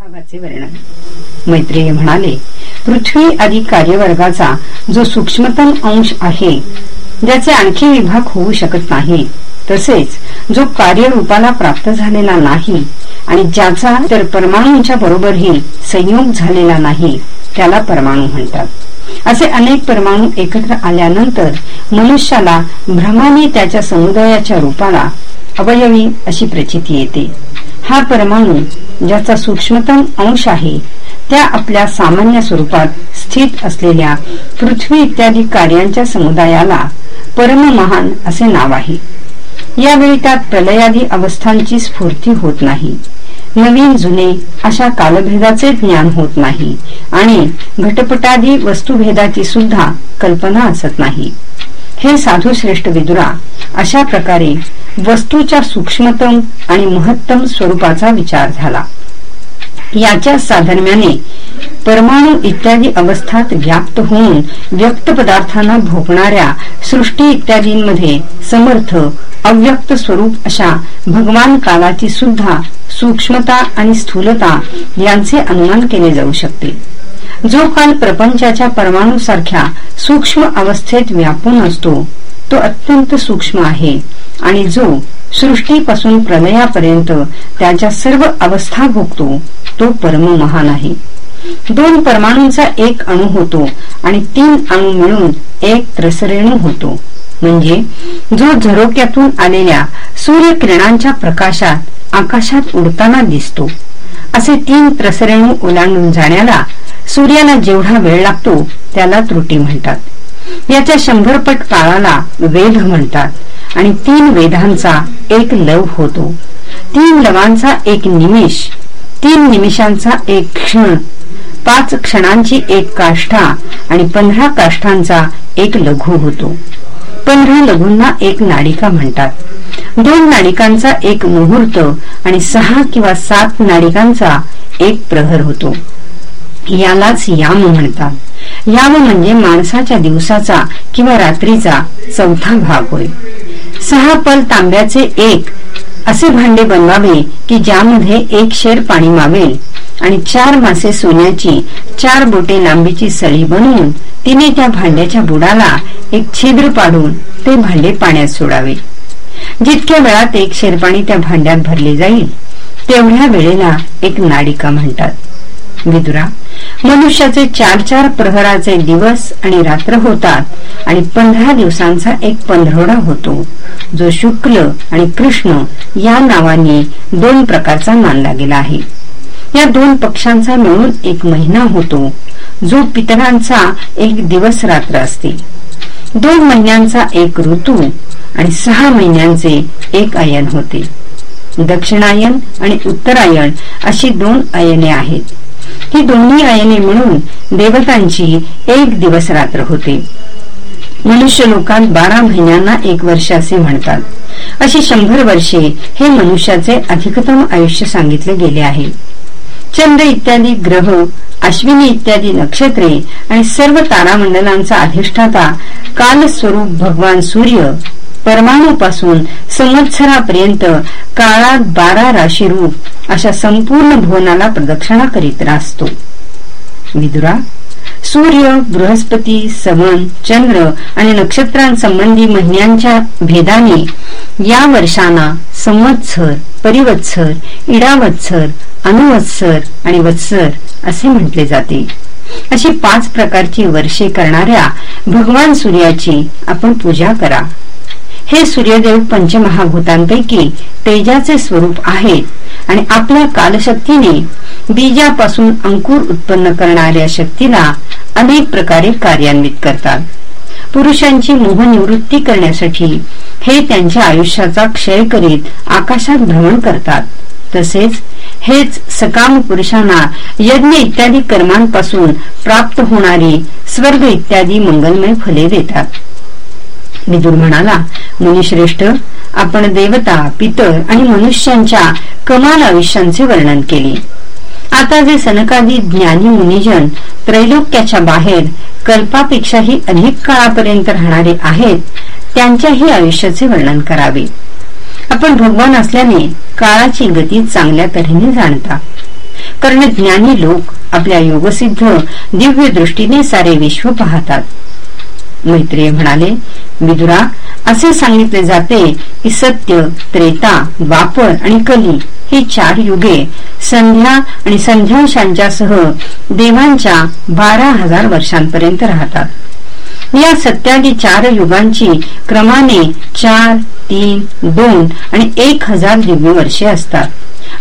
भागाचे वर्णन. मैत्रेय म्हणाले पृथ्वी आदी कार्यवर्गाचा जो सूक्ष्मतम अंश आहे ज्याचे आणखी विभाग होऊ शकत नाही तसेच जो कार्यरूपाला प्राप्त झालेला नाही आणि ज्याचा तर परमाणूंच्या बरोबरही संयोग झालेला नाही त्याला परमाणू म्हणतात. असे अनेक परमाणू एकत्र आल्यानंतर मनुष्याला भ्रमाने त्याच्या समुदायाच्या रूपाला अवयवी अशी प्रचिती येते. हा परमाणू ज्याचा सूक्ष्मतम अंश आहे त्या आपल्या सामान्य स्वरूपात स्थित असलेल्या पृथ्वी इत्यादी कार्यांच्या समुदायाला परम महान असे नाव आहे. यावेळी त्यात प्रलयादी अवस्थांची स्फूर्ती होत नाही. नवीन जुने अशा कालभेदाचे ज्ञान होत नाही आणि घटपटादी वस्तुभेदाची सुद्धा कल्पना असत नाही. हे साधू श्रेष्ठ विदुरा अशा प्रकारे वस्तूच्या सूक्ष्मतम आणि महत्तम स्वरूपाचा विचार झाला. याच्या साधर्म्याने परमाणू इत्यादी अवस्थात व्याप्त होऊन व्यक्त पदार्थांना भोगणाऱ्या सृष्टी इत्यादींमध्ये समर्थ अव्यक्त स्वरूप अशा भगवान कालाची सुद्धा सूक्ष्मता आणि स्थूलता यांचे अनुमान केले जाऊ शकते. जो काल प्रपंचाच्या परमाणूसारख्या सूक्ष्म अवस्थेत व्यापून असतो तो अत्यंत सूक्ष्म आहे. आणि जो सृष्टीपासून प्रलयापर्यंत त्याच्या सर्व अवस्था भोगतो तो परम महान आहे. दोन परमाणूंचा एक अणु होतो आणि तीन अणु मिळून एक त्रसरेणू होतो. म्हणजे जो झरोक्यातून आलेल्या सूर्यकिरणांच्या प्रकाशात आकाशात उडताना दिसतो. असे तीन त्रसरेणू ओलांडून जाण्याला सूर्याला जेवढा वेळ लागतो त्याला त्रुटी म्हणतात. याच्या शंभर पट काळाला वेध म्हणतात. आणि तीन वेदांचा एक लव होतो. तीन लवांचा एक निमिष तीन निमिषांचा एक क्षण पाच क्षणांची एक काष्ठा आणि पंधरा काष्ठांचा एक लघु होतो. पंधरा लघूंना एक नाडिका म्हणतात. दोन नाडिकांचा एक मुहूर्त आणि सहा किंवा सात नाडिकांचा एक प्रहर होतो. यालाच याम म्हणतात. याम म्हणजे माणसाच्या दिवसाचा किंवा रात्रीचा चौथा भाग होय. सहा पल तांब्याचे एक. असे भांडे बनवावे की ज्यामध्ये एक शेर पाणी मावेल. आणि चार मासे सोन्याची चार बोटे लांबीची सळी बनवून तिने त्या भांड्याच्या बुडाला एक छिद्र पाडून ते भांडे पाण्यात सोडावे. जितक्या वेळात एक शेर पाणी त्या भांड्यात भरले जाईल तेवढ्या वेळेला एक नाडिका म्हणतात. विदुरा मनुष्याचे चार चार प्रहराचे दिवस आणि रात्र होतात आणि पंधरा दिवसांचा एक पंधरवडा होतो. जो शुक्ल आणि कृष्ण या नावाने दोन प्रकारचा मानला गेला आहे. या दोन पक्षांचा मिळून एक महिना होतो जो पितरांचा एक दिवस रात्र असते. दोन महिन्यांचा एक ऋतू आणि सहा महिन्यांचे एक आयन होते. दक्षिणायन आणि उत्तरायण अशी दोन आयने आहेत. ही दोन्ही आयने म्हणून देवतांची एक दिवस रात्र होते. मनुष्य लोकात बारा महिन्यांना एक वर्ष असे म्हणतात. अशी शंभर वर्षे हे मनुष्याचे अधिकतम आयुष्य सांगितले गेले आहे. चंद्र इत्यादी ग्रह अश्विनी इत्यादी नक्षत्रे आणि सर्व तारामंडलांचा अधिष्ठाता कालस्वरूप भगवान सूर्य परमाणूपासून संवत्सरापर्यंत काळात बारा राशी रूप अशा संपूर्ण भुवनाला प्रदक्षिणा करीत राहतो विदुरा सूर्य बृहस्पती सवन चंद्र आणि नक्षत्रांसंबंधी महिन्यांच्या भेदाने या वर्षांना संवत्सर परिवत्सर इडावत्सर अनुवत्सर आणि वत्सर असे म्हटले जाते. अशी पाच प्रकारची वर्षे करणाऱ्या भगवान सूर्याची आपण पूजा करा. हे सूर्यदेव पंचमहाभूतांपैकी तेजाचे स्वरूप आहेत आणि आपल्या कालशक्तीने बीजापासून अंकुर उत्पन्न करणाऱ्या शक्तीला अनेक प्रकारे कार्यान्वित करतात. पुरुषांची मोहनिवृत्ती करण्यासाठी हे त्यांच्या आयुष्याचा क्षय करीत आकाशात भ्रमण करतात. तसेच हेच सकाम पुरुषांना यज्ञ इत्यादी कर्मांपासून प्राप्त होणारी स्वर्ग इत्यादी मंगलमय फले देतात. विदुर म्हणाला मुनिश्रेष्ठ आपण देवता पितर आणि मनुष्यांच्या कमाल आयुष्यांचे वर्णन केले. आता जे सनकादी ज्ञानी मुनिजन त्रैलोक्याच्या बाहेर कल्पापेक्षाही अधिक काळापर्यंत राहणारे आहेत त्यांच्याही आयुष्याचे वर्णन करावे. आपण भगवान असल्याने काळाची गती चांगल्या तऱ्हेने जाणता. कारण ज्ञानी लोक आपल्या योगसिद्ध दिव्य दृष्टीने सारे विश्व पाहतात. मैत्रिय म्हणाले विदुरा असे सांगितले जाते की सत्य त्रेता द्वापर आणि कली ही चार युगे संध्या आणि संध्यांशांच्यासह देवांच्या बारा हजार वर्षांपर्यंत राहतात. या सत्यादी चार युगांची क्रमाने चार तीन दोन आणि एक हजार दिव्य वर्षे असतात.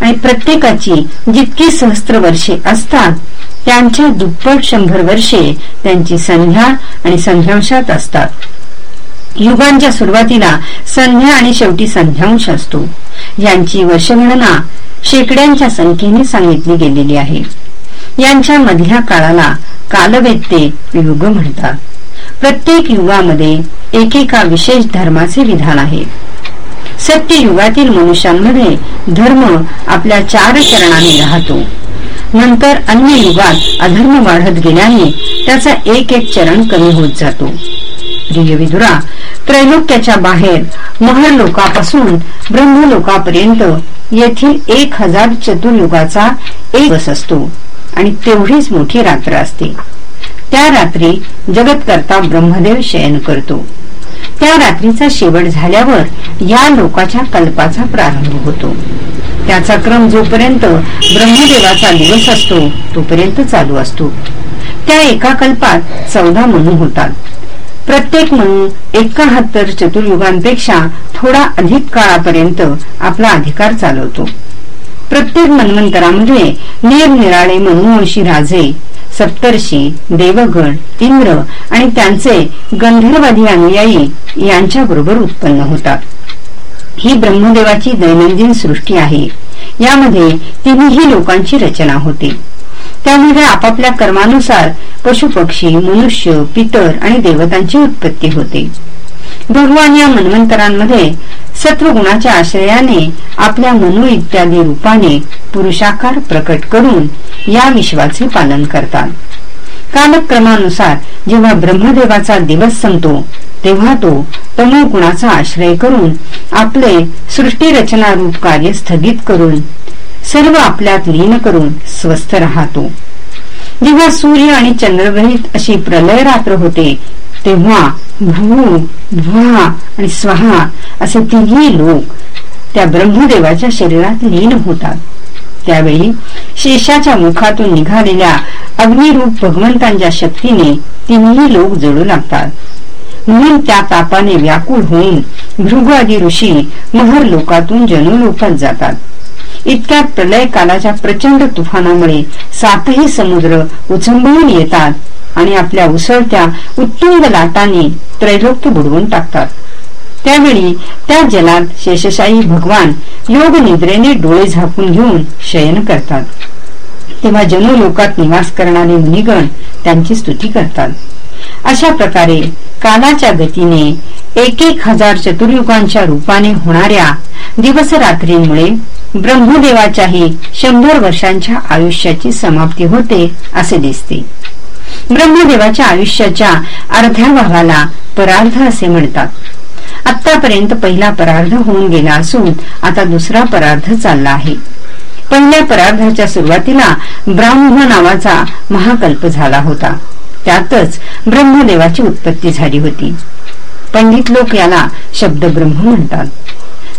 आणि प्रत्येकाची जितकी सहस्त्र वर्षे असतात त्यांच्या दुप्पट शंभर वर्षे त्यांची संध्या आणि संध्यांशात असतात. युगांच्या सुरुवातीला संध्या आणि शेवटी संध्यांश असतो. यांची वर्षगणना शेकड्यांच्या संख्येने सांगितली गेलेली आहे. यांच्या मधल्या काळाला कालवेत्ते युग म्हणतात. प्रत्येक युगामध्ये एकेका विशेष धर्माचे विधान आहे. सत्य युगातील मनुष्यांमध्ये धर्म आपल्या चार चरणाने राहतो. नंतर अन्य युगात अधर्म वाढत गेल्याने त्याचा एक एक चरण कमी होत जातो. प्रिय विदुरा त्रैलोक्याच्या बाहेर महर लोकापासून ब्रह्मलोकापर्यंत येथील एक हजार चतुर्युगाचा एक दिवस असतो आणि तेवढीच मोठी रात्र असते. त्या रात्री जगतकर्ता ब्रह्मदेव शयन करतो. त्या रात्रीचा शेवट झाल्यावर या लोकाच्या कल्पाचा प्रारंभ होतो. त्याचा क्रम जोपर्यंत ब्रह्मदेवाचा दिवस असतो तोपर्यंत चालू असतो. त्या एका कल्पात चौदा मनू होतात. प्रत्येक मनू एकाहत्तर चतुर्युगांपेक्षा थोडा अधिक काळापर्यंत आपला अधिकार चालवतो. प्रत्येक मन्वंतरामध्ये निरनिराळे मनूवंशी राजे सप्तर्षी देवगण इंद्र आणि त्यांचे गंधर्वादी अनुयायी यांच्याबरोबर उत्पन्न होतात. ही ब्रह्मदेवाची दैनंदिन सृष्टी आहे. यामध्ये तिन्ही लोकांची रचना होते. त्यामध्ये आपापल्या कर्मानुसार पशुपक्षी मनुष्य पितर आणि देवतांची उत्पत्ती होते. भगवान या मन्वंतरांमध्ये सत्वगुणाच्या आश्रयाने आपल्या मनु इत्यादी रूपाने पुरुषाकार प्रकट करून या विश्वाचे पालन करतात. कालक्रमानुसार जेव्हा ब्रह्मदेवाचा दिवस संपतो तेव्हा तो तमोगुणाचा आश्रय करून आपले सृष्टी रचना रूप कार्य स्थगित करून सर्व आपल्यात लीन करून स्वस्थ राहतो. जेव्हा सूर्य आणि चंद्रग्रहित अशी प्रलय रात्र होते तेव्हा भू भ्वा आणि स्वहा असे तिन्ही लोक त्या ब्रह्मदेवाच्या शरीरात लीन होतात. त्यावेळी शेषाच्या मुखातून निघालेल्या अग्निरूप भगवंतांच्या शक्तीने तिन्ही लोक जळू लागतात. म्हणून त्या तापाने व्याकुळ होऊन भृगवादी ऋषी महर लोकातून जनलोकात जातात. इतक्या प्रलय कालाच्या प्रचंड तुफानामुळे सातही समुद्र उचंबळून येतात आणि आपल्या उसळत्या उत्तुंग लाटांनी त्रैलोक्य बुडवून टाकतात. त्यावेळी त्या जलात शेषशाही भगवान योग निद्रेने डोळे झाकून घेऊन शयन करतात. तेव्हा जनलोकात निवास करणारे मुनिगण त्यांची स्तुती करतात. अशा प्रकारे कालाच्या गतीने एक एक हजार चतुर्युगांच्या रूपाने होणाऱ्या दिवसरात्रीमुळे ब्रह्मदेवाच्याही शंभर वर्षांच्या आयुष्याची समाप्ती होते असे दिसते. ब्रह्मदेवाच्या आयुष्याच्या अर्ध्या भागाला परार्ध असे म्हणतात. आतापर्यंत पहिला परार्ध होऊन गेला असून आता दुसरा परार्ध चालला आहे. पहिल्या परार्धाच्या सुरुवातीला ब्राह्म नावाचा महाकल्प झाला होता. त्यातच ब्रह्मदेवाची उत्पत्ती झाली होती. पंडित लोक याला शब्द ब्रह्म म्हणतात.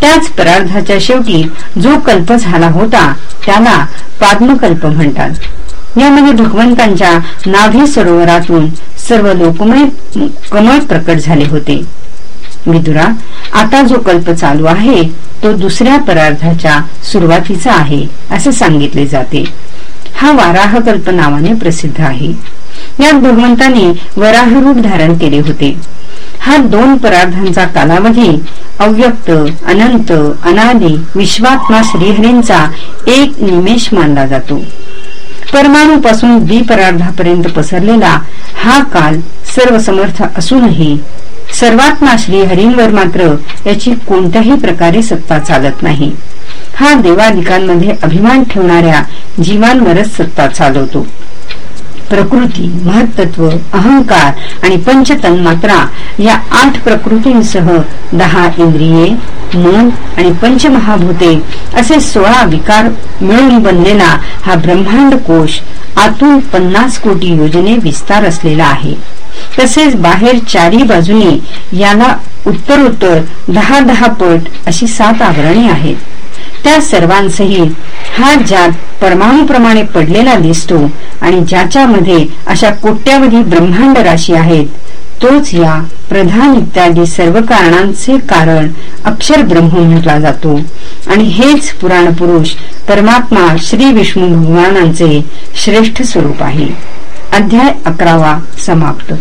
त्याच परार्धाच्या शेवटी जो कल्प झाला होता त्याला पाद्मकल्प म्हणतात. यामध्ये भगवंतांच्या नाभी सरोवरातून सर्व लोकमय कमळ प्रकट झाले होते. विदुरा आता जो कल्प चालू आहे तो दुसऱ्या परार्थाच्या सुरुवातीचा आहे असे सांगितले जाते. हा वाराह कल्प नावाने प्रसिद्ध आहे. यात भगवंताने वराहरूप धारण केले होते. हा दोन परार्थांचा कालावधी अव्यक्त अनंत अनादी विश्वात्मा श्रीहरींचा एक निमेष मानला जातो. परमाणूपासून द्विपरार्धापर्यंत पसरलेला हा काल सर्व समर्थ असूनही सर्वात्मा श्रीहरींवर मात्र याची कोणत्याही प्रकारे सत्ता चालत नाही. हा देवाधिकांमध्ये अभिमान ठेवणाऱ्या जीवांवरच सत्ता चालवतो. प्रकृती महत्त्व अहंकार आणि पंचतन्मात्रा या आठ प्रकृतींसह दहा इंद्रिये मन आणि पंचमहाभूते असे सोळा विकार मिळून बनलेला हा ब्रह्मांड कोश आतून पन्नास कोटी योजने विस्तार असलेला आहे. तसेच बाहेर चारी बाजूनी याला उत्तरोत्तर दहा दहा पट अशी सात आवरणे आहेत. त्या सर्वांसहित हा ज्यात परमाणूप्रमाणे पडलेला दिसतो आणि ज्याच्यामध्ये अशा कोट्यावधी ब्रह्मांड राशी आहेत तोच या प्रधान इत्यादी सर्व कारणांचे कारण अक्षर ब्रह्म म्हटला जातो. आणि हेच पुराण पुरुष परमात्मा श्री विष्णू भगवानांचे श्रेष्ठ स्वरूप आहे. अध्याय अकरावा समाप्त.